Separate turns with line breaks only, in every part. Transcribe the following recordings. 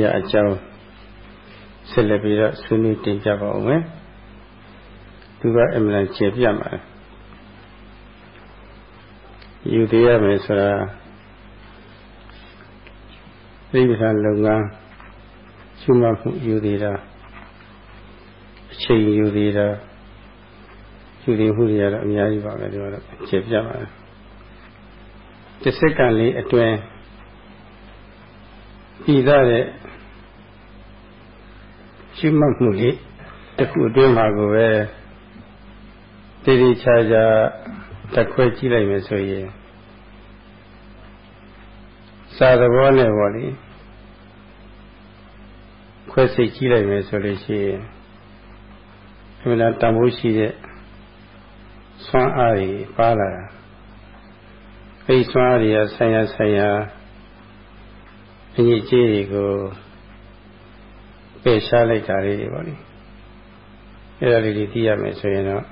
ရအကြောင်းဆက်လက်ပြီးတော့ဆွေးနွေးတင်ပြပါဦးမယ်သူကအမှန်ကျေပြမှာယူသေးရမယ်ဆိုတာသိပ္ပံလုပ်ငန်းရှုမှတ်မှုယူသေးတာအချိန်ယူသေးတာယူသေးမှုတွေကတော့အများကြီးပါပဲဒီတော့ကျေပြပါတယ်တစ်စက္ကန့်လေးအတွင်းပြည်သားတဲ့ ရှိမှတ်မှုလေးတစ်ခုအတွင်းမှာကိုပဲတည်တည်ချာချာတက်ခွဲကြည့်လိုက်မယ်ဆိုရင်စာသဘောနဲ့ပေါ့လေခွဲစိတ်ကြည့်လိုက်မယ်ဆိုလို့ရှိရင်အမှန်တန်ဖိုးရှိတဲ့ဆွမ်းအားတွေပါလာတာအဲဒီဆွမ်းအားတွေကဆိုင်ရာဆိုင်ရာအညစ်အကြေးတွေကို ပယ်ရှားလိုက်တာလေးတွေပေါ့လေအဲ့ဒါလေးတွေသိရမယ်ဆိုရင်တော့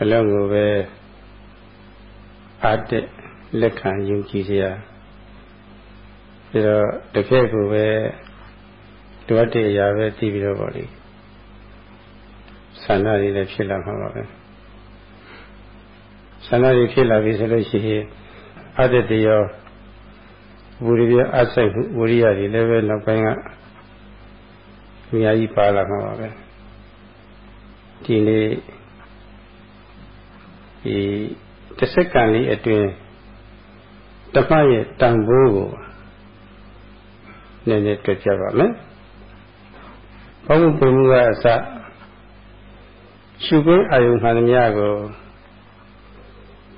အလုံးကိုပဲအားတက်လက်ခံယုံကြည်စရာပြီးတော့တစ်ဖက်ကိုပဲလိုအပ်တဲ့အရာပဲသိပြီးတော့ပေါ့လေဆန္ဒတွေလည်းဖြစ်လာမှာပါပဲဆန္ဒတွေဖြစ်လာပြီဆိုလို့ရှိရင်အတ္တတရောဝိရိယအစိုက်ဝိရိယတွေလည်းပဲနောက်ပိုင်းက အများကြီးပါလာမှာပါပဲဒီနေ့ဒီတစ်စက္ကန့်လေးအတွင်းတမရဲ့တန်ဖိုးကိုနည်းနည်းတွေ့ကြပါမယ်ဘုံပုံမှုကအစရှုခွင့်အာယုမှန်သမျှကို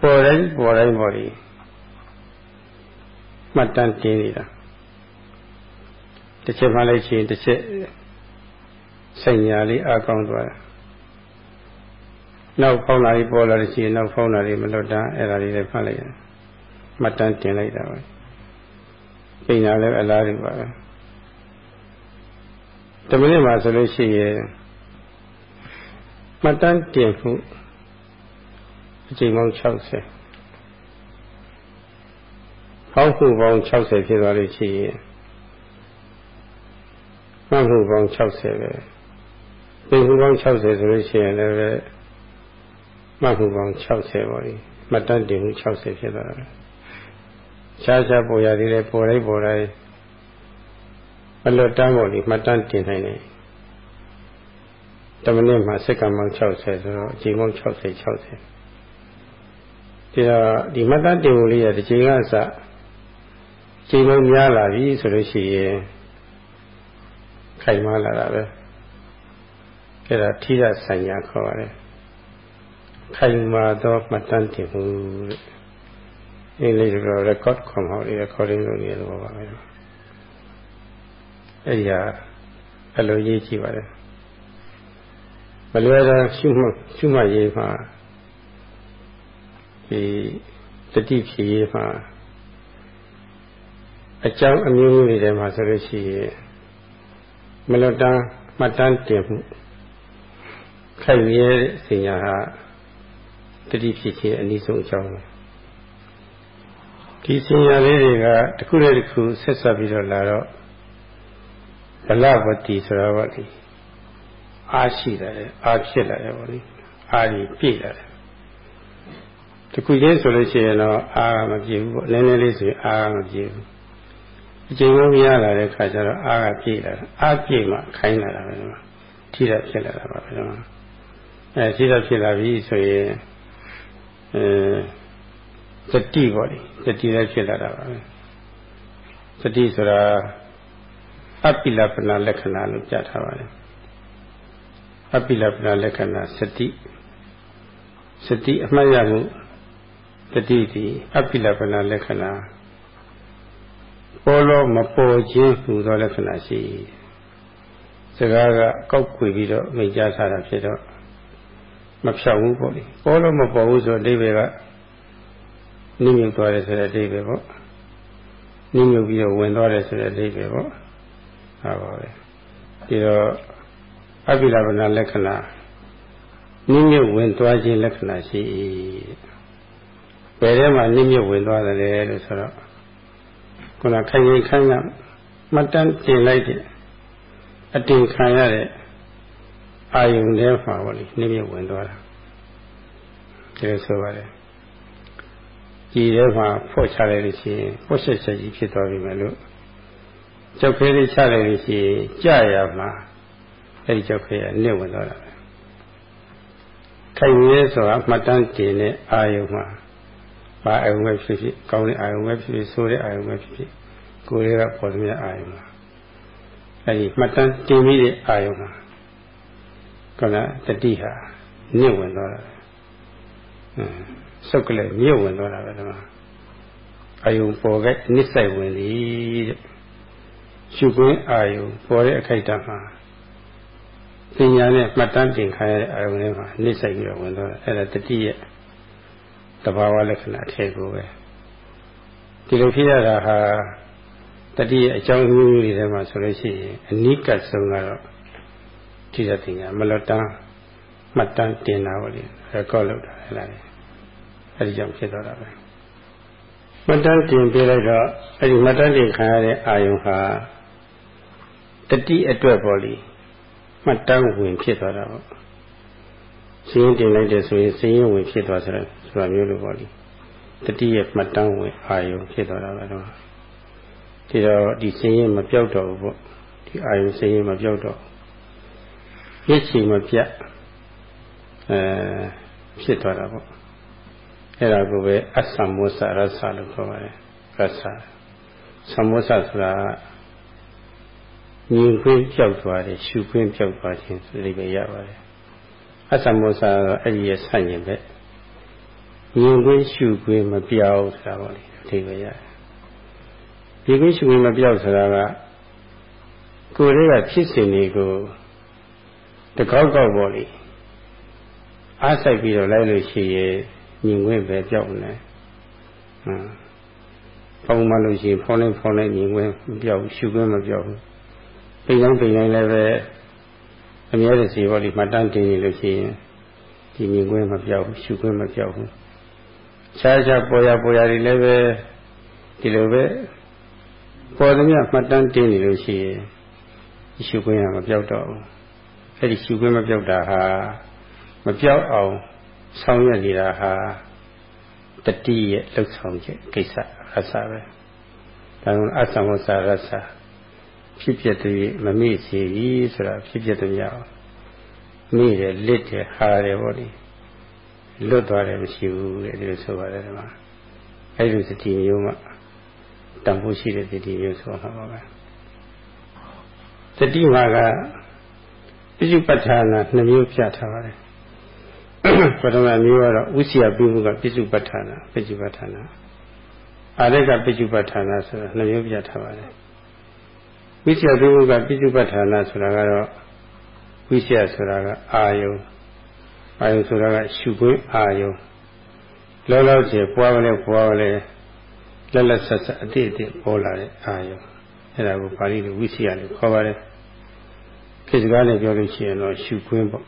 ပေါ်တိုင်းပေါ်တိုင်းပေါ်ဒီမှတ်တမ်းတင်နေတာတစ်ချက်မှလိုက်ချင်းတစ်ချက် စိတ်ညာလေးအကောင်းသွားတယ်နောက်ဖောင်းလာပြီးပေါ်လာလို့ရှိရင်နောက်ဖောင်းလာပြီးမလွတ်တန်းအဲ့ဒါလေးလည်းဖတ်လိုက်ရတယ်မှတ်တမ်းတင်လိုက်တာပဲပိညာလည်းအလားတူပါပဲတမိနစ်မှာဆိုလို့ရှိရင်မှတ်တမ်းတင်မှုအချိန်ပေါင်း60ဖောက်မှုပေါင်း60ဖြစ်သွားလို့ရှိရင်မှတ်မှုပေါင်း60ပဲ သိမှုပေါင်း60ဆိုလို့ရှိရင်လည်းမှတ်မှုပေါင်း60ပါလိမှတ်တမ်းတင်မှု60ဖြစ်သွားတာရှားရှားပေါ်ရသေးတယ်ပေါ်လိုက်ပေါ်လိုက်အလွတ်တန်းပေါ်လိမှတ်တမ်းတင်နိုင်တယ်တမနစ်မှာစက္ကန့်ပေါင်း60ဆိုတော့အချိန်ပေါင်း60 60ဒီတော့ဒီမှတ်တမ်းတင်မှုလေးရတစ်ချိန်ကအစချိန်ပေါင်းများလာပြီဆိုလို့ရှိရင်ခိုင်မာလာတာပဲ အဲ့ဒါထိရဆိုင်ညာခေါ်ပါတယ်ခိုင်မာသောမှတ်တမ်းတင်မှုတဲ့အင်္ဂလိပ်လို record ခေါ်မှာလေ recording လုပ်နေလို့ပါပဲအဲ့ဒီဟာအလိုရေးကြည့်ပါတယ်မလွယ်တာရှုမှတ်ရှုမှတ်ရေးမှာဒီတတိဖြစ်ရေးမှာအကြောင်းအမျိုးမျိုးတွေထဲမှာဆိုလို့ရှိရင်မလွတ်တမ်းမှတ်တမ်းတင်မှု ခိုက်ရဲတဲ့စင်ညာဟာတတိဖြစ်ခြင်းအနည်းဆုံးအကြောင်းပဲဒီစင်ညာလေးတွေကတစ်ခုနဲ့တစ်ခုဆက်ဆက်ပြီးတော့လာတော့ဘလဝတိဆိုတော့ဗောဒီအားရှိလာတယ်အားဖြစ်လာတယ်ဗောဒီအားကြီးပြည့်လာတယ်တခုချင်းဆိုလို့ရှိရင်တော့အားမပြည့်ဘူးဗောနည်းနည်းလေးဆိုရင်အားမပြည့်ဘူးအချိန်လုံးရလာတဲ့ခါကျတော့အားကပြည့်လာတယ်အားပြည့်မှခိုင်းလာတာပဲဒီမှာထိတာဖြစ်လာတာပါပဲဒီမှာ အဲထိတာဖြစ်လာပြီဆိုရင်အဲစတိပေါ့လေစတိလည်းဖြစ်လာတာပါပဲစတိဆိုတာအပိလပနာလက္ခဏာလို့ကြားထားပါတယ်အပိလပနာလက္ခဏာစတိစတိအမှတ်ရမှုတတိတိအပိလပနာလက္ခဏာပေါ်လို့မပေါ်ခြင်းဟူသောလက္ခဏာရှိစကားကကောက်ခွေပြီးတော့မိတ်ကြားထားတာဖြစ်တော့ မဖြောက်ဘူးပေါ့လေပေါ်လို့မပေါ်ဘူးဆိုအဓိပ္ပာယ်ကနိမြုပ်သွားတယ်ဆိုတဲ့အဓိပ္ပာယ်ပေါ့နိမြုပ်ပြီးတော့ဝင်သွားတယ်ဆိုတဲ့အဓိပ္ပာယ်ပေါ့ဟာပါပဲဒီတော့အပိလဗနာလက္ခဏာနိမြုပ်ဝင်သွားခြင်းလက္ခဏာရှိဘယ်ထဲမှာနိမြုပ်ဝင်သွားတယ်လဲလို့ဆိုတော့ခုနခိုင်ခိုင်ခန်းကမှတ်တမ်းတင်လိုက်တဲ့အတင်ခံရတဲ့ အာယုန်ထဲမှာပေါ့လေနှိမ့်မြဝင်သွားတာဒီလိုဆိုပါတယ်ကြည်ထဲမှာဖော့ချလိုက်လို့ရှိရင်ဖော့ဆက်ဆက်ကြီးဖြစ်သွားပြီမယ်လို့ကြောက်ခဲလေးချလိုက်လို့ရှိရင်ကြာရမှာအဲ့ဒီကြောက်ခဲကနှိမ့်ဝင်သွားတာပဲခိုင်ရဲဆိုတာမှတ်တမ်းတင်တဲ့အာယုံမှာဘာအာယုံပဲဖြစ်ဖြစ်ကောင်းတဲ့အာယုံပဲဖြစ်ဖြစ်ဆိုးတဲ့အာယုံပဲဖြစ်ဖြစ်ကိုယ်တွေကပေါ်သမျှအာယုံမှာအဲ့ဒီမှတ်တမ်းတင်ပြီးတဲ့အာယုံမှာ ကနတတိဟာညှင့်ဝင်သွားတာอืมစုပ်ကလေးညှင့်ဝင်သွားတာပဲဒီမှာအာယုံပေါ်ကနစ်ဆိုင်ဝင်သည်တဲ့ရှုခွင့်အာယုံပေါ်တဲ့အခိုက်အတန့်မှာပညာနဲ့မှတ်တမ်းတင်ခိုင်းရတဲ့အာယုံတွေမှာနှိမ့်ဆိုင်ပြီးတော့ဝင်သွားတယ်အဲ့ဒါတတိရဲ့တဘာဝလက္ခဏာအထည်ကိုပဲဒီလိုဖြစ်ရတာဟာတတိရဲ့အကြောင်းမျိုးတွေထဲမှာဆိုလို့ရှိရင်အနိကဆုံးကတော့ ထိတဲ့တင်ညာမလွတ်တမ်းမှတ်တမ်းတင်တာပေါ့လေရကော့လုပ်တာဟဲ့လားအဲ့ဒီကြောင့်ဖြစ်သွားတာပဲမှတ်တမ်းတင်ပြလိုက်တော့အဲ့ဒီမှတ်တမ်းတင်ခံရတဲ့အာယုံဟာတတိအတွက်ပေါ့လေမှတ်တမ်းဝင်ဖြစ်သွားတာပေါ့စင်းတင်လိုက်တဲ့ဆိုရင်စင်းဝင်ဖြစ်သွားဆိုတော့ဆိုတာမျိုးလိုပေါ့လေတတိရဲ့မှတ်တမ်းဝင်အာယုံဖြစ်သွားတာပဲတော့ဒီတော့ဒီစင်းရင်မပြောက်တော့ဘူးပေါ့ဒီအာယုံစင်းရင်မပြောက်တော့ ရစ်ချီမပြတ်အဲဖြစ်သွားတာပေါ့အဲ့ဒါကိုပဲအသံမောစရသလို့ခေါ်ပါတယ်ရသသမောစဆိုတာမြင်ခွင့်ပြောက်သွားတယ်ရှုခွင့်ပြောက်သွားခြင်းဆိုလိပဲရပါတယ်အသမောစာကတော့အဲ့ဒီရဲ့ဆန့်ကျင်ပဲမြင်ခွင့်ရှုခွင့်မပြောက်ဆိုတာပေါ့လေအထိပဲရတယ်ဒီခွင့်ရှုခွင့်မပြောက်ဆိုတာကကိုယ်လေးကဖြစ်စဉ်တွေကို တကောက်ကောက်ပေါ့လေအားဆိုင်ပြီးတော့လိုက်လို့ရှိရင်မြင်ခွင့်ပဲပြောက်နေဟမ်ဖောင်းမလို့ရှိရင်ဖောင်းလိုက်ဖောင်းလိုက်မြင်ခွင့်မပြောက်ရှုခွင့်မပြောက်ဘူးပိန်တိုင်းပိန်တိုင်းလည်းပဲအများကြီးစီဘောဒီမှတန်းတင်နေလို့ရှိရင်ဒီမြင်ကွင်းမပြောက်ဘူးရှုခွင့်မပြောက်ဘူးခြားခြားပေါ်ရပေါ်ရတွေလည်းပဲဒီလိုပဲပေါ်သမျှမှတ်တမ်းတင်နေလို့ရှိရင်ရှုခွင့်ကမပြောက်တော့ဘူး အဲ့ဒီရှုခွင့်မပြောက်တာဟာမပြောက်အောင်ဆောင်ရွက်နေတာဟာတတိရဲ့လှုပ်ဆောင်ချက်ကိစ္စအဆပဲဒါကြောင့်အသံဝဆာရဆာဖြစ်ဖြစ်တည်းမမေ့စေဘူးဆိုတာဖြစ်ဖြစ်တည်းရအောင်မေ့တယ်လစ်တယ်ဟာတယ်ဗောလေလွတ်သွားတယ်မရှိဘူးတဲ့ဒီလိုဆိုပါတယ်ဒီမှာအဲ့ဒီစတိမျိုးမှတန်ဖို့ရှိတဲ့စတိမျိုးဆိုမှာပါပဲစတိမှာက ပိစုပဋ္ဌာနာနှစ်မျိုးပြထားပါတယ်ပထမမျိုးကတော့ဥစီယပြုမှုကပိစုပဋ္ဌာနာပိစုပဋ္ဌာနာအာရကပိစုပဋ္ဌာနာဆိုတာနှစ်မျိုးပြထားပါတယ်ဝိစီယပြုမှုကပိစုပဋ္ဌာနာဆိုတာကတော့ဝိစီယဆိုတာကအာယုံအာယုံဆိုတာကရှုခွင့်အာယုံလောလောဆယ်ပွားမလဲပွားမလဲလက်လက်ဆက်ဆက်အတိအတိပေါ်လာတဲ့အာယုံအဲ့ဒါကိုပါဠိလိုဝိစီယလို့ခေါ်ပါတယ် ခေတ်စကားနဲ့ပြောလို့ရှိရင်တော့ရှုခွင့်ပေါ့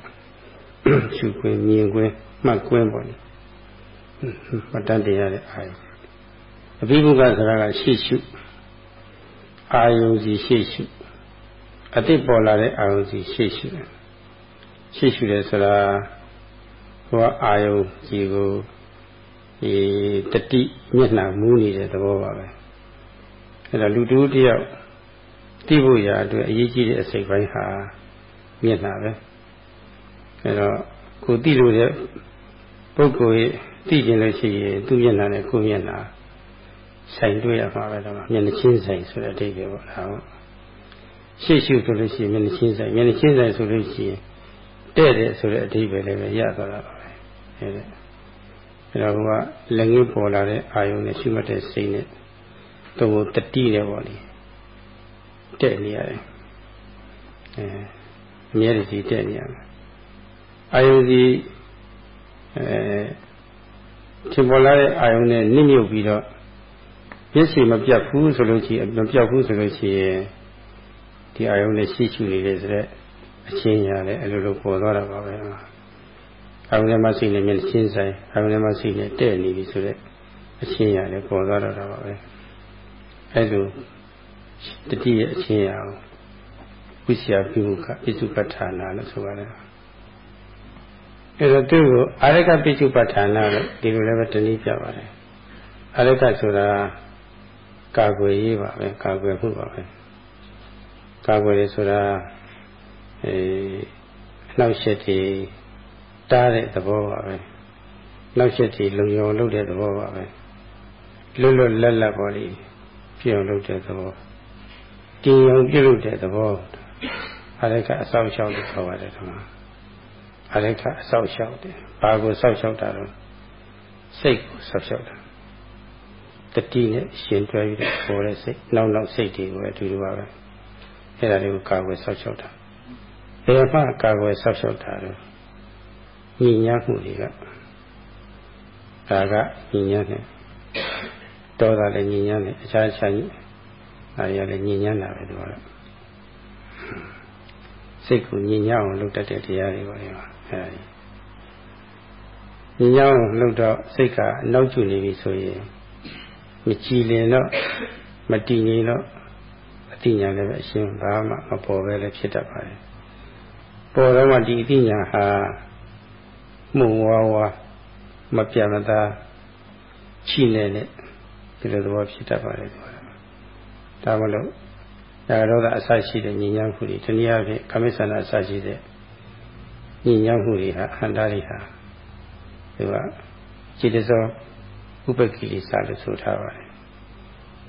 ရှုခွင့်မြင်ခွင့်မှတ်ခွင့်ပေါ့လေမတတ်တရားတဲ့အာယုံအဘိဓုကဆိုတာကရှေ့ရှုအာယုံစီရှေ့ရှုအတိတ်ပေါ်လာတဲ့အာယုံစီရှေ့ရှုရှေ့ရှုတယ်ဆိုတာဟိုအာယုံစီကိုဒီတတိမျက်နှာမူးနေတဲ့သဘောပါပဲအဲ့ဒါလူတူတယောက် သိဖို့ရာအတွက်အရေးကြီးတဲ့အစိတ်ပိုင်းဟာမျက်နှာပဲအဲ့တော့ကိုသိလို့တဲ့ပုဂ္ဂိုလ်ရဲ့သိကျင်လို့ရှိရင်သူ့မျက်နှာနဲ့ကိုယ်မျက်နှာဆိုင်တွေ့ရမှာပဲတော့မျက်နှာချင်းဆိုင်ဆိုတဲ့အဓိပ္ပာယ်ပေါ့ဒါဟုတ်ရှေ့ရှုဆိုလို့ရှိရင်မျက်နှာချင်းဆိုင်မျက်နှာချင်းဆိုင်ဆိုလို့ရှိရင်တဲ့တဲ့ဆိုတဲ့အဓိပ္ပာယ်လည်းပဲရသွားတာပါပဲအဲဒါအဲတော့ကလက်ငင်းပေါ်လာတဲ့အာယုံနဲ့ရှိမှတ်တဲ့စိတ်နဲ့တော့တတိနဲ့ပေါ့လေ တဲ့နေရတယ်အဲအများကြီးတဲ့နေရတယ်အာယုံစီအဲထင်ပေါ်လာတဲ့အာယုံနဲ့နစ်မြုပ်ပြီးတော့မျက်စိမပြတ်ဘူးဆိုလို့ရှိရင်မပြတ်ဘူးဆိုလို့ရှိရင်ဒီအာယုံနဲ့ရှိရှိနေတယ်ဆိုတော့အချင်းရတယ်အဲ့လိုလိုပေါ်သွားတာပါပဲအာယုံနဲ့မှစိနဲ့မျက်ချင်းဆိုင်အာယုံနဲ့မှစိနဲ့တဲ့နေပြီဆိုတော့အချင်းရတယ်ပေါ်သွားတော့တာပါပဲအဲ့လို တတိယအချင်းအောင်ဝိစီယပြုကပိစုပဋ္ဌာနာလို့ဆိုပါတယ်အဲတော့သူ့ကိုအာရကပိစုပဋ္ဌာနာလို့ဒီလိုလည်းပဲတနည်းပြပါတယ်အာရကဆိုတာကာကွယ်ရေးပါပဲကာကွယ်မှုပါပဲကာကွယ်ရေးဆိုတာအဲနှောက်ရှက်တွေတားတဲ့သဘောပါပဲနှောက်ရှက်တွေလုံယုံလုပ်တဲ့သဘောပါပဲလွတ်လွတ်လပ်လပ်ပေါ်လိပြည့်အောင်လုပ်တဲ့သဘော တည်အောင်ပြုလုပ်တဲ့သဘောအရိကအဆောက်အအုံလို့ခေါ်ပါတယ်ဒီမှာအရိကအဆောက်အအုံတယ်ဘာကိုဆောက်ရှောက်တာတော့စိတ်ကိုဆောက်ရှောက်တာတတိနဲ့ရှင်တွဲပြီးတော့ပေါ်တဲ့စိတ်နောက်နောက်စိတ်တွေကိုအတူတူပါပဲအဲ့ဒါတွေကိုကာကွယ်ဆောက်ရှောက်တာဘယ်မှကာကွယ်ဆောက်ရှောက်တာတော့ညီညာမှုတွေကဒါကညီညာနဲ့တောတာလည်းညီညာနဲ့အခြားအခြားကြီး ဒါတွေကလည်းညီညာတာပဲဒီကတော့စိတ်ကိုညီညာအောင်လုပ်တတ်တဲ့တရားတွေပါလေအဲ့ဒါညီညာအောင်လုပ်တော့စိတ်ကအနောက်ကျနေပြီဆိုရင်မကြည်လင်တော့မတည်ငြိမ်တော့အတိညာလည်းပဲအရှင်းဘာမှမပေါ်ပဲလည်းဖြစ်တတ်ပါတယ်ပေါ်တော့မှဒီအတိညာဟာမှုဝါဝါမပြတ်မသားချိနေတဲ့ဒီလိုသဘောဖြစ်တတ်ပါတယ် ဒါမလို့ဒါတော့အဆရှိတဲ့ညီညာမှုတွေတနည်းအားဖြင့်ခမိစ္ဆန္ဒအဆရှိတဲ့ညီညာမှုတွေဟာအန္တရာယ်ဟာဒီကจิตစောဥပကိလေသာလို့ဆိုထားပါတယ်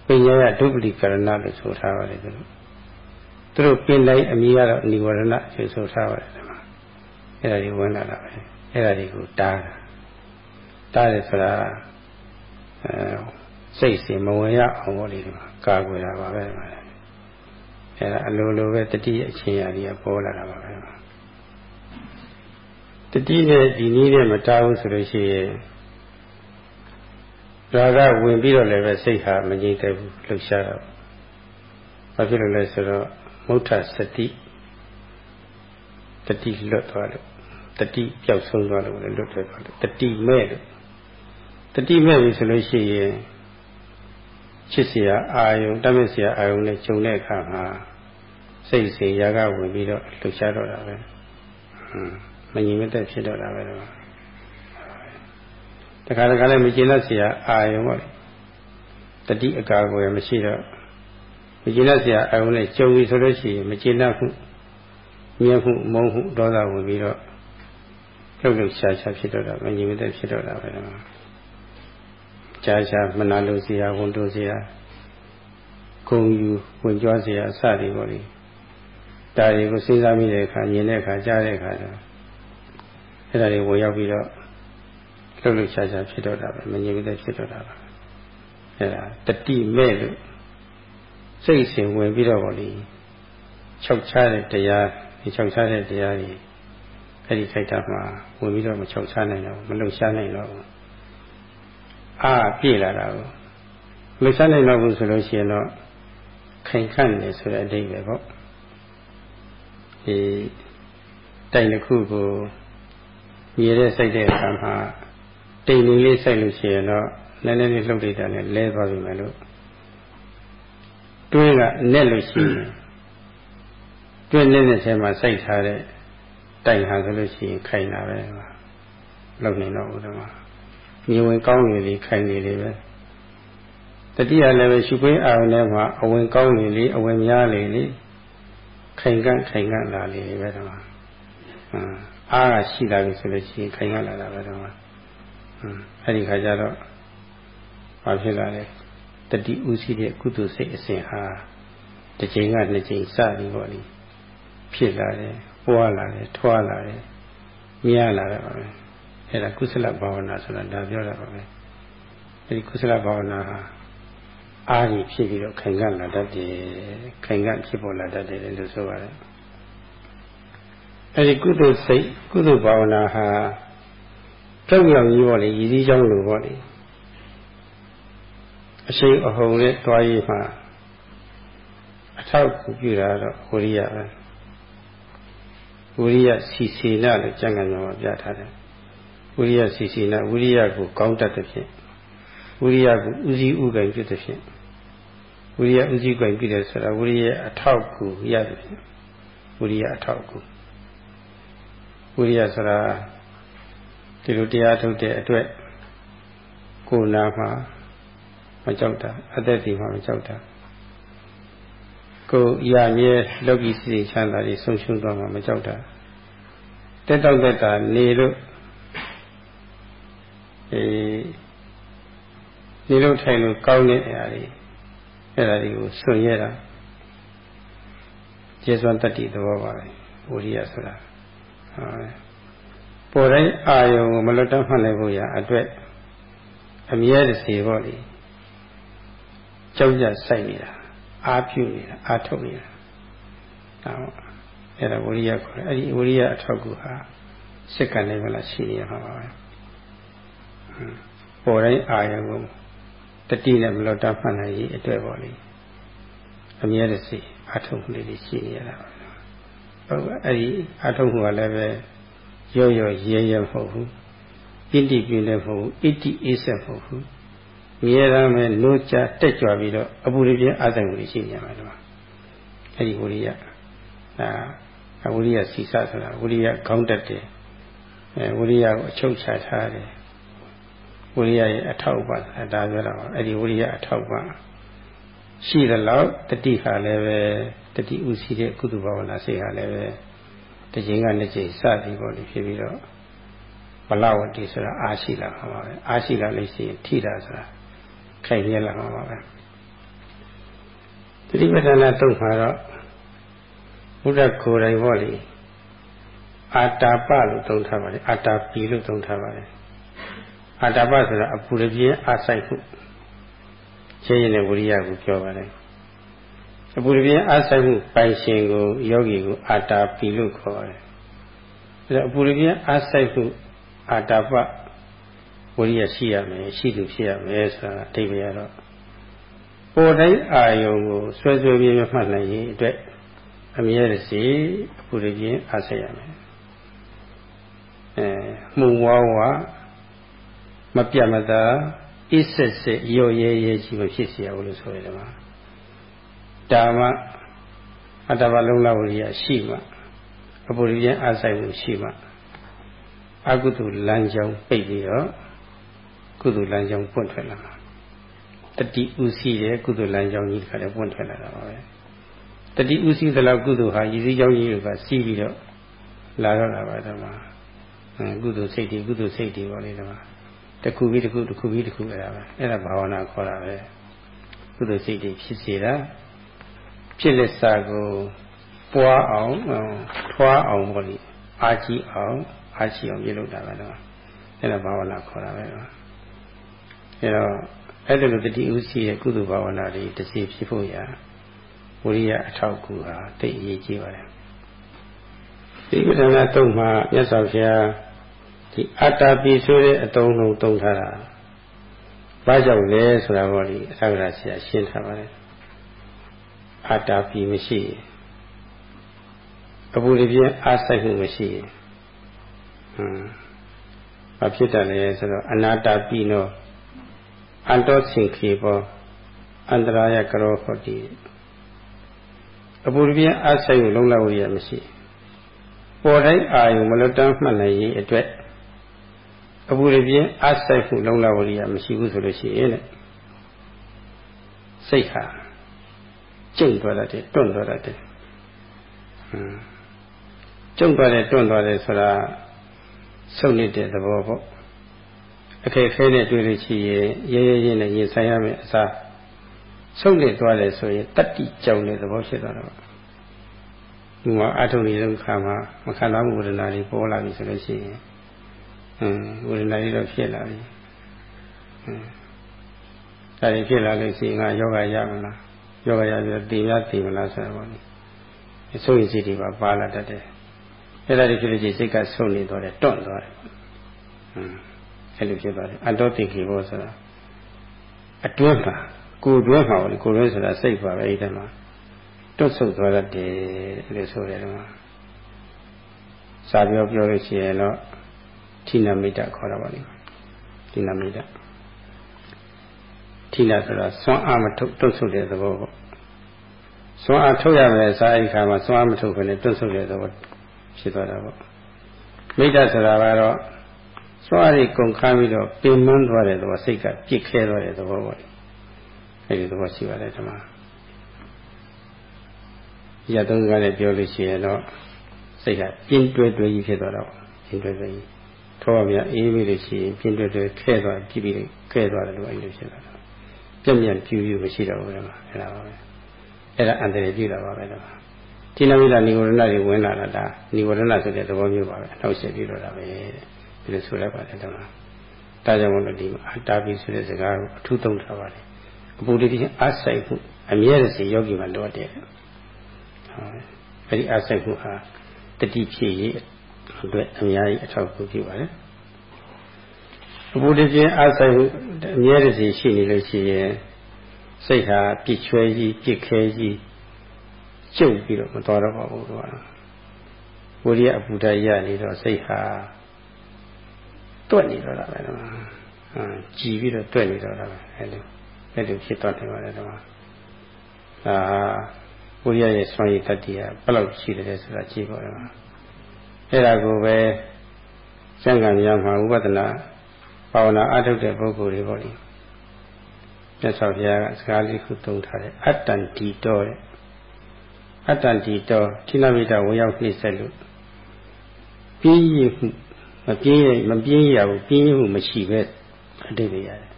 ပညာရဒုပ္ပလိကရဏလို့ဆိုထားပါတယ်သူတို့သူတို့ပင်တိုင်းအမိကတော့និဝရဏလို့ဆိုထားပါတယ်ဒီမှာအဲ့ဒါကြီးဝင်လာတာပဲအဲ့ဒါကြီးကိုတားတာတားတယ်ဆိုတာအဲ စိတ်စီမဝင်ရအောင်လို့ဒီမှာကာကွယ်တာပါပဲအဲ့ဒါအလိုလိုပဲတတိအချင်းရာကြီးပေါ်လာတာပါပဲတတိနဲ့ဒီနည်းနဲ့မတားဘူးဆိုလို့ရှိရင်ရာဂဝင်ပြီးတော့လည်းပဲစိတ်ဟာမငြိမ့်သက်ဘူးလှုပ်ရှားတော့ဘာဖြစ်လို့လဲဆိုတော့မုဋ္ဌစတိတတိလွတ်သွားလို့တတိပျောက်ဆုံးသွားလို့လည်းလွတ်ထွက်သွားလို့တတိမဲ့လို့တတိမဲ့ပြီဆိုလို့ရှိရင် ချစ်စရာအာယုံတတ်မြစရာအာယုံနဲ့ဂျုံတဲ့အခါမှာစိတ်စေရာကဝင်ပြီးတော့လှုပ်ရှားတော့တာပဲမငြိမ်မသက်ဖြစ်တော့တာပဲတော့တခါတခါလည်းမကျေနပ်စရာအာယုံပေါ့တတိအကာကိုရမရှိတော့မကျေနပ်စရာအာယုံနဲ့ဂျုံပြီဆိုလို့ရှိရင်မကျေနပ်မှုညံ့မှုမုန်းမှုဒေါသဝင်ပြီးတော့လှုပ်လှုပ်ရှားရှားဖြစ်တော့တာမငြိမ်မသက်ဖြစ်တော့တာပဲတော့ ရှားရှားမနာလိုစရာဝန်တိုစရာဂုံယူဝင်ကြွားစရာအစတွေပေါ့လေဒါတွေကိုစဉ်းစားမိတဲ့အခါမြင်တဲ့အခါကြားတဲ့အခါတော့အဲ့ဒါတွေဝင်ရောက်ပြီးတော့လှုပ်လှုပ်ရှားရှားဖြစ်တော့တာပဲမငြိမ်သက်ဖြစ်တော့တာပဲအဲ့ဒါတတိမဲ့လို့စိတ်ရှင်ဝင်ပြီးတော့ပေါ့လေ၆ချတဲ့တရားဒီ၆ချတဲ့တရားကြီးအဲ့ဒီထိုက်တာမှာဝင်ပြီးတော့မ၆ချနိုင်တော့မလှုပ်ရှားနိုင်တော့ဘူး အာပြည့်လာတာကိုလှုပ်ရှားနိုင်တော့ဘူးဆိုလို့ရှိရင်တော့ခိုင်ခန့်နေဆိုတဲ့အဓိပ္ပာယ်ပေါ့ဒီတိုင်တစ်ခုကိုမြေတဲ့စိတ်တဲ့အခါမှာတိမ်နေလေးစိုက်လို့ရှိရင်တော့နည်းနည်းလေးလှုပ်လိုက်တာနဲ့လဲသွားပြီမယ်လို့တွင်းကနဲ့လို့ရှိရင်တွင်းနဲ့နဲ့ဆဲမှာစိုက်ထားတဲ့တိုင်ဟာဆိုလို့ရှိရင်ခိုင်တာပဲလှုပ်နေတော့ဦးတော့မြေ ဝင်ကောင်းနေလေခိုင်နေလေပဲတတိယလည်းပဲရှုခွင့်အာရုံထဲမှာအဝင်ကောင်းနေလေအဝင်များလေလေခိုင်ကန့်ခိုင်ကန့်လာလေပဲတော့အားကရှိလာပြီဆိုလို့ရှိရင်ခိုင်ကန့်လာတာပဲတော့အဲ့ဒီခါကျတော့ဘာဖြစ်လာလဲတတိဥရှိတဲ့ကုသိုလ်စိတ်အစဉ်ဟာတစ်ချိန်ကနှစ်ချိန်စပြီးပေါ့လေဖြစ်လာတယ်ပွားလာတယ်ထွားလာတယ်မြားလာတယ်ပါပဲ အဲ့ဒါကုသလဘာဝနာဆိုတာဒါပြောတာပါပဲအဲ့ဒီကုသလဘာဝနာဟာအားကြီးဖြစ်ပြီးတော့ခိုင်ကလာတတ်တယ်ခိုင်ကဖြစ်ပေါ်လာတတ်တယ်လို့ဆိုပါတယ်အဲ့ဒီကုသိုလ်စိတ်ကုသိုလ်ဘာဝနာဟာကြောက်ရွံ့ကြီးပေါ့လေရည်စည်းကြောင်းလိုပေါ့လေအရှိန်အဟုန်နဲ့တွားရေးမှာအထောက်ကူပြုတာတော့ဝိရိယပဲဝိရိယစီစီနာလို့ကျမ်းဂန်တော်မှာပြထားတယ် ဝိရိယစီစီနာဝိရိယကိုကောင်းတတ်တဲ့ဖြင့်ဝိရိယကိုဥစည်းဥကံပြုတဲ့ဖြင့်ဝိရိယဥစည်းကိုပြီးတယ်ဆိုတာဝိရိယအထောက်ကူရတယ်ဝိရိယအထောက်ကူဝိရိယဆိုတာဒီလိုတရားထုတ်တဲ့အတွက်ကိုယ်နာမှာမကြောက်တာအသက်ဒီမှာမကြောက်တာကိုယ်ရမြဲလောကီစိတ်ချမ်းသာတွေဆုံးရှုံးသွားမှာမကြောက်တာတက်တော့တက်တာနေလို့ အဲနေလို့ထိုင်လို့ကောင်းတဲ့အရာတွေအဲ့ဒါတွေကိုဆွံ့ရတာကျေစွမ်းတတ္တိသဘောပါပဲဝိရိယဆိုတာဟုတ်ပေါ်တိုင်းအာယုံကိုမလွတ်တမ်းမှတ်နိုင်ဖို့ရအတွက်အမြဲတစေပေါ့လေကြောက်ကြစိုက်နေတာအာပြုနေတာအာထုတ်နေတာဒါအဲ့ဒါဝိရိယခေါ်တယ်အဲ့ဒီဝိရိယအထောက်ကူဟာစိတ်ကနေမလားရှိနေမှာပါပဲ ပေါ်တိုင်းအာယုံကိုတတိနဲ့မလွတ်တမ်းမှတ်နိုင်ရေးအတွက်ပေါ့လေအမြဲတစေအာထုတ်မှုလေးရှိနေရတာဟုတ်အဲ့ဒီအာထုတ်မှုကလည်းပဲရော့ရော့ရဲရဲမဟုတ်ဘူးဣတိပြင်းလည်းမဟုတ်ဘူးဣတိအေးဆက်မဟုတ်ဘူးမြဲတမ်းပဲလို့ချတက်ကြွပြီးတော့အပူရပြင်းအဆိုင်ကိုရှိနေမှာတော့အဲ့ဒီဝိရိယဒါဝိရိယစီစဆိုတာဝိရိယခေါင်းတက်တယ်အဲဝိရိယကိုအချုပ်ချထားတယ် ဝိရိယရဲ့အထောက်ပံ့ဒါပြောတာပါအဲ့ဒီဝိရိယအထောက်ပံ့ရှိတယ်လို့တတိဟာလည်းပဲတတိဥစီတဲ့ကုသဘာဝနာစိတ်ဟာလည်းပဲတစ်ချိန်ကနှစ်ချိန်စသည်ပေါ့လေဖြစ်ပြီးတော့ဘလဝတိဆိုတာအာရှိလာမှာပါပဲအာရှိလာလို့ရှိရင်ထိတာဆိုတာခိုင်ရလာမှာပါပဲသတိပဋ္ဌာန်တုတ်မှာတော့ဘုရားကိုယ်တိုင်ပေါ့လေအာတာပလို့သုံးထားပါတယ်အာတာပီလို့သုံးထားပါတယ် အာတာပဆိုတာအပူရပြင်းအာဆိုင်မှုရှင်းရင်လည်းဝိရိယကိုပြောပါတယ်အပူရပြင်းအားဆိုင်မှုပိုင်ရှင်ကိုယောဂီကိုအာတာပီလို့ခေါ်တယ်။အဲဒါအပူရပြင်းအားဆိုင်မှုအာတာပဝိရိယရှိရမယ်ရှိသူဖြစ်ရမယ်ဆိုတာအဓိပ္ပာယ်ကတော့ပေါ်တိုင်းအာယုံကိုဆွဲဆွဲပြင်းပြမှတ်နိုင်ရင်အတွက်အမြဲတစေအပူရပြင်းအားဆိုင်ရမယ်။အဲမှုဝါဝါ မပြတ်မသားအစ်ဆက်ဆက်ရော့ရဲရဲရှိမဖြစ်เสียဘူးလို့ဆိုရတယ်မှာ။ဒါမှအတ္တဘလုံးလဝရိယရှိမှအပူရိယအားဆိုင်မှုရှိမှအကုသိုလ်လမ်းကြောင်းပိတ်ပြီးတော့ကုသိုလ်လမ်းကြောင်းပွင့်ထွက်လာမှာတတိဥစီတဲ့ကုသိုလ်လမ်းကြောင်းကြီးတစ်ခါတည်းပွင့်ထွက်လာတာပါပဲတတိဥစီသလောက်ကုသိုလ်ဟာရည်စည်းကြောင်းကြီးတွေကစီးပြီးတော့လာတော့တာပါတော့မှာကုသိုလ်စိတ်တွေကုသိုလ်စိတ်တွေပေါ့လေ တော့တခုပြီးတခုတခုပြီးတခုအဲ့ဒါပဲအဲ့ဒါဘာဝနာခေါ်တာပဲကုသိုလ်စိတ်တွေဖြစ်စေတာဖြစ်လက်စာကိုပွားအောင်ထွားအောင်ပေါ့လေအာကြီးအောင်အာရှိအောင်ပြုလုပ်တာပဲတော့အဲ့ဒါဘာဝနာခေါ်တာပဲတော့အဲ့တော့အဲ့ဒီလိုတတိဥစီရဲ့ကုသဘာဝနာတွေတစီဖြစ်ဖို့ရာဝိရိယအထောက်ကူဟာသိအရေးကြီးပါတယ်ဒီပဒနာတုံးမှာမြတ်စွာဘုရား ဒီအတ္တပိဆိုတဲ့အတုံးလုံးတုံးထားတာဘာကြောင့်လဲဆိုတာပေါ့လေအသက္ကရာဆရာရှင်းထားပါတယ်အာတာပီမရှိအပူရပြင်းအားဆိုင်မှုမရှိဟမ်ဘာဖြစ်တယ်လဲဆိုတော့အနာတာပိနောအန္တောစင်ခေဘောအန္တရာယကရောဟောတိအပူရပြင်းအားဆိုင်မှုလုံးလောက်ရမရှိပေါ်တိုင်းအာယုမလွတ်တမ်းမှတ်နိုင်ရေးအတွက် အပူရပြင်းအားဆိုင်မှုလုံးလောက်ရမရှိဘူးဆိုလို့ရှိရင်လေစိတ်ဟာကျုံသွားတတ်တယ်တွန့်သွားတတ်တယ်ဟွန်းကျုံသွားတယ်တွန့်သွားတယ်ဆိုတာဆုပ်နေတဲ့သဘောပေါ့အခက်ခဲနဲ့တွေ့လို့ရှိရင်ရဲရဲရဲနဲ့ရင်ဆိုင်ရမယ်အစားဆုပ်နေသွားတယ်ဆိုရင်တတ္တိကြောင်တဲ့သဘောဖြစ်သွားတော့ဒီမှာအထုံနေတဲ့ခါမှာမခံစားမှုဝေဒနာတွေပေါ်လာပြီဆိုလို့ရှိရင်အင်း ဝေဒနာတွေတော့ဖြစ်လာပြီအင်းဒါတွေဖြစ်လာလို့ရှိရင်ငါယောဂရမလားယောဂရပြီးတော့တည်ရတည်မလားဆိုတော့အဆိုးရင်စိတ်တွေပါပါလာတတ်တယ်အဲ့ဒါတွေဖြစ်လို့ရှိရင်စိတ်ကဆုံးနေတော့တယ်တွန့်သွားတယ်ဟွန်းအဲ့လိုဖြစ်သွားတယ်အတောတိခေဘောဆိုတာအတွင်းမှာကိုယ်တွင်းမှာလေကိုယ်တွင်းဆိုတာစိတ်ပါပဲအဲ့ဒီမှာတွတ်ဆုပ်သွားတတ်တယ်လို့ဆိုတယ်ဒီမှာစာပြောပြောလို့ရှိရင်တော့ ဌိနမိတ္တခေါ်တာပါလိမ့်ဌိနမိတ္တဌထိနာဆိုတာစွမ်းအားမထုတ်တုတ်ဆုပ်တဲ့သဘောပေါ့စွမ်းအားထုတ်ရမယ်စာအဲ့ဒီခါမှာစွမ်းအားမထုတ်ဘဲနဲ့တုတ်ဆုပ်တဲ့သဘောဖြစ်သွားတာပေါ့မိတ္တဆိုတာကတော့စွမ်းအားတွေကုန်ခန်းပြီးတော့ပင်မသွားတဲ့သဘောစိတ်ကပြစ်ခဲသွားတဲ့သဘောပေါ့အဲ့ဒီသဘောရှိပါတယ်ဓမ္မရသုံးကားနဲ့ပြောလို့ရှိရင်တော့စိတ်ကပြင်းတွဲတွဲကြီးဖြစ်သွားတော့ပြင်းတွဲတွဲကြီး ထောရမြအေးပြီးလို့ရှိရင်ပြင်းတွဲတွဲခဲသွားကြည့်ပြီးခဲသွားတယ်လို့အဲ့လိုဖြစ်သွားတော့ပြည့်မြတ်ပြူပြူမရှိတော့ဘူးဓမ္မအဲ့ဒါပါပဲအဲ့ဒါအန္တရာယ်ပြုတာပါပဲဓမ္မဒီနမိတာនិဝရဏတွေဝင်လာတာဒါនិဝရဏဆိုတဲ့သဘောမျိုးပါပဲနှောက်ရှက်ပြီးတော့တာပဲဒီလိုဆိုလိုက်ပါတယ်ဓမ္မဒါကြောင့်မလို့ဒီမှာအတားပြီးဆိုတဲ့စကားကိုအထူးသုံးထားပါတယ်အပူတတိအားဆိုင်မှုအမြဲတစေယောဂီမှာလိုအပ်တယ်အဲဒီအားဆိုင်မှုဟာတတိဖြစ်ရေး အတွက်အများကြီးအထောက်အကူပြုပါတယ်အပူတတိအားဆိုင်မှုအမြဲတစေရှိနေလို့ရှိရင်စိတ်ဟာပြစ်ချွဲကြီးပြစ်ခဲကြီးကျုပ်ပြီးတော့မတော်တော့ပါဘူးကွာဝိရိယအပူဓာတ်ရနေတော့စိတ်ဟာတွက်နေတော့တာပဲတော့အာကြည်ပြီးတော့တွက်နေတော့တာပဲအဲလိုအဲလိုဖြစ်သွားတယ်ပါတယ်တော့အာဝိရိယရဲ့ဆွမ်းရည်တတ္တိကဘယ်လောက်ရှိတယ်ဆိုတာကြည့်ပါတော့ အဲ့ဒါကိုပဲစံကံများမှာဥပဒနာဘာဝနာအထုတ်တဲ့ပုဂ္ဂိုလ်တွေပေါ့လေမြတ်စွာဘုရားကစကားလေးခုသုံးထားတယ်အတ္တန်တီတော်တဲ့အတ္တန်တီတော်ထိနမိတဝင်ရောက်နှိမ့်ဆက်လို့ပြင်းရမှုမပြင်းရမပြင်းရဘူးပြင်းရမှုမရှိပဲအတိတ်တွေရတယ်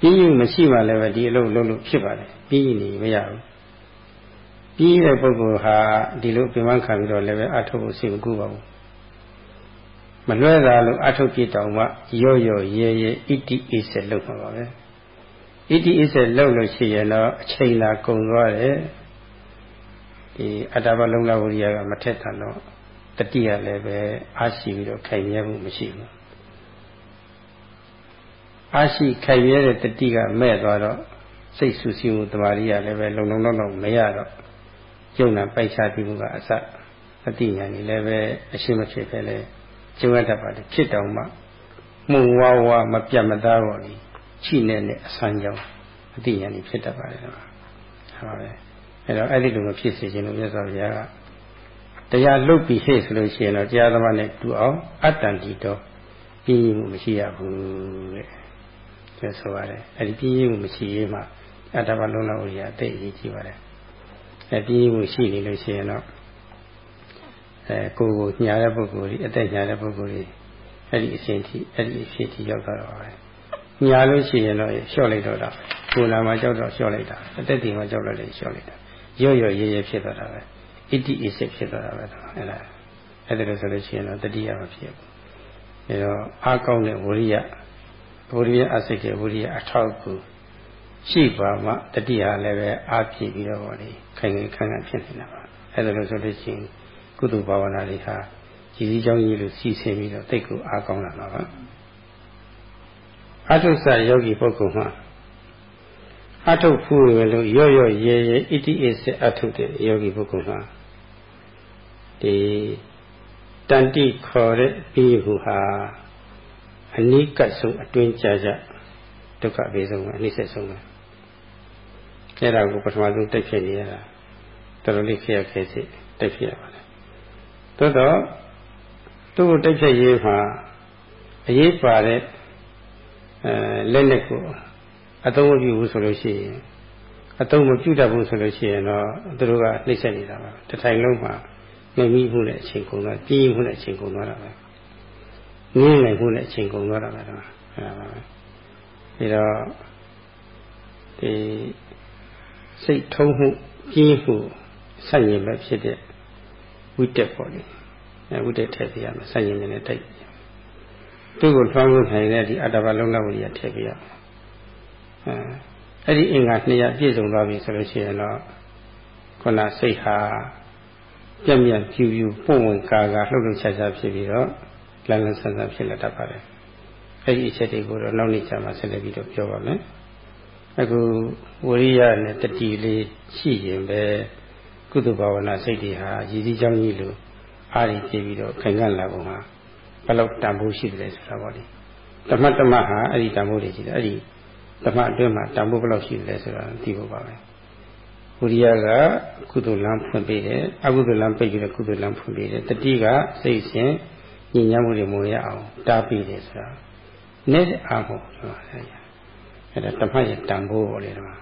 ပြင်းရမှုမရှိမှလည်းပဲဒီအလုပ်လုပ်လို့ဖြစ်ပါတယ်ပြင်းရနေမရဘူး ပြင်းတဲ့ပုဂ္ဂိုလ်ဟာဒီလိုပြင်းမှခံပြီးတော့လည်းပဲအထုတ်ဖို့စိတ်မကူပါဘူးမလွဲတာလို့အထုတ်ပြတောင်မှရော့ရော့ရဲရဲဣတိဣစေလုပ်မှာပါပဲဣတိဣစေလုပ်လို့ရှိရင်တော့အချိန်လာကုန်သွားတယ်ဒီအတ္တဘလုံးလဝရိယကမထက်ထန်တော့တတိယလည်းပဲအားရှိပြီးတော့ခိုင်မြဲမှုမရှိဘူးအားရှိခိုင်မြဲတဲ့တတိကမဲ့သွားတော့စိတ်ဆူဆီးမှုတမာရီကလည်းပဲလုံလုံလောက်လောက်မရတော့ ကျုံနာပိုက်ချပြီးမှုကအစအတိညာနေလည်းပဲအရှင်းမဖြစ်ပဲလေကျုံရတတ်ပါတယ်ဖြစ်တောင်မှမှုဝါဝါမပြတ်မသားတော့လေချိနေတဲ့အဆန်းကြောင့်အတိညာနေဖြစ်တတ်ပါတယ်ဟုတ်ပါပဲအဲ့တော့အဲ့ဒီလိုမဖြစ်စေခြင်းလို့မြတ်စွာဘုရားကတရားလုတ်ပြီးဟဲ့ဆိုလို့ရှိရင်တော့တရားသမားနဲ့တူအောင်အတ္တန်တီတော့ပြင်းရင်မှုမရှိရဘူးတဲ့ကျဆိုပါတယ်အဲ့ဒီပြင်းရင်မှုမရှိရေးမှအတ္တဘလုံးလောက်ရအသိအရေးကြီးပါတယ်အဲ့ ပြင်းရင်မှုရှိနေလို့ရှိရင်တော့အဲကိုယ်ကိုညာတဲ့ပုဂ္ဂိုလ်ကြီးအသက်ညာတဲ့ပုဂ္ဂိုလ်ကြီးအဲ့ဒီအရှင်ထိအဲ့ဒီအဖြစ်ထိရောက်တော့ပါပဲညာလို့ရှိရင်တော့လျှော့လိုက်တော့တာကိုယ်လာမှကြောက်တော့လျှော့လိုက်တာအသက်ဒီမှကြောက်လိုက်တယ်လျှော့လိုက်တာရော့ရော့ရဲရဲဖြစ်သွားတာပဲဣတိဣစိဖြစ်သွားတာပဲတော့အဲ့ဒါအဲ့ဒါလို့ဆိုလို့ရှိရင်တော့တတိယမဖြစ်ဘူးအဲတော့အားကောင်းတဲ့ဝရိယဝရိယအစိတ်တဲ့ဝရိယအထောက်ကူ ရှိပါမှတတိယလည်းပဲအားပြည့်ပြီးတော့ဗောလေခိုင်ခိုင်ခန့်ခန့်ဖြစ်နေတာပါအဲ့ဒါလို့ဆိုလို့ရှိရင်ကုသဘာဝနာတွေဟာကြည်စည်းကြောင်းကြီးလို့စီစဉ်ပြီးတော့တိတ်ကိုအားကောင်းလာမှာပါအထုဆယောဂီပုဂ္ဂိုလ်မှာအထုတ်ဖူးရလို့ရော့ရော့ရဲရဲဣတိအစစ်အထုတ်တဲ့ယောဂီပုဂ္ဂိုလ်မှာဒီတန်တိခေါ်တဲ့ပြီးဟုဟာအနိကတ်ဆုံးအတွင်းကြကြ ဒုက္ခဘေးဆုံးပဲအနိစ္စဆုံးပဲအဲ့ဒါကိုပထမဆုံးတိုက်ဖြစ်နေရတာတော်တော်လေးခက်ခဲစီတိုက်ဖြစ်ရပါတယ်သို့တော့သူ့ကိုတိုက်ဖြစ်ရေးမှာအရေးပါတဲ့အဲလက်လက်ကိုအသုံးမပြုဘူးဆိုလို့ရှိရင်အသုံးမပြုတတ်ဘူးဆိုလို့ရှိရင်တော့သူတို့ကနှိမ့်ဆက်နေတာပါတစ်ထိုင်လုံးမှာနေမိမှုနဲ့အချိန်ကုန်သွားပြင်းမှုနဲ့အချိန်ကုန်သွားတာပဲငင်းနိုင်မှုနဲ့အချိန်ကုန်သွားတာပဲတော့အဲဒါပါပဲ ပြီးတော့ဒီစိတ်ထုံးမှုပြင်းမှုဆက်ရင်ပဲဖြစ်တဲ့ဝိတက်ပေါ့လေအဲဝိတက်ထည့်ပြရမယ်ဆက်ရင်လည်းတိုက်သူ့ကိုထွားမှုနိုင်တဲ့ဒီအတ္တဘလုံးလောက်ကြီးထည့်ပြရမယ်အဲ့ဒီအင်္ဂါနှစ်ရပြည့်စုံသွားပြီဆိုလို့ရှိရင်တော့ခုနစိတ်ဟာပြက်ပြက်ဖြူဖြူပုံဝင်ကာကာလှုပ်လှုပ်ရှားရှားဖြစ်ပြီးတော့လန်းလန်းဆန်းဆန်းဖြစ်လာတတ်ပါတယ် အဲ့ဒီအချက်တွေကိုတော့နောက်နေ့ကျမှဆက်လက်ပြီးတော့ပြောပါမယ်အခုဝိရိယနဲ့တတိလေးရှိရင်ပဲကုသဘာဝနာစိတ်တွေဟာရည်စည်းချောင်းကြီးလိုအားရပြေးပြီးတော့ခိုင်ခံ့လာပုံဟာဘယ်လောက်တန်ဖိုးရှိတယ်ဆိုတာပေါ့လေတမတ်တမတ်ဟာအဲ့ဒီတန်ဖိုးတွေရှိတယ်အဲ့ဒီတမတ်အတွင်းမှာတန်ဖိုးဘယ်လောက်ရှိတယ်ဆိုတာသိဖို့ပါပဲဝိရိယကကုသလံဖွင့်ပေးတယ်အကုသလံပိတ်ပြီးတော့ကုသလံဖွင့်ပေးတယ်တတိကစိတ်ရှင်ညဉ့်ညမ်းမှုတွေမဝင်ရအောင်တားပေးတယ်ဆိုတာ နဲ့အာဟုဆိုတာအဲ့ဒါဓမ္မရဲ့တန်ဖိုးပေါ်လေတော့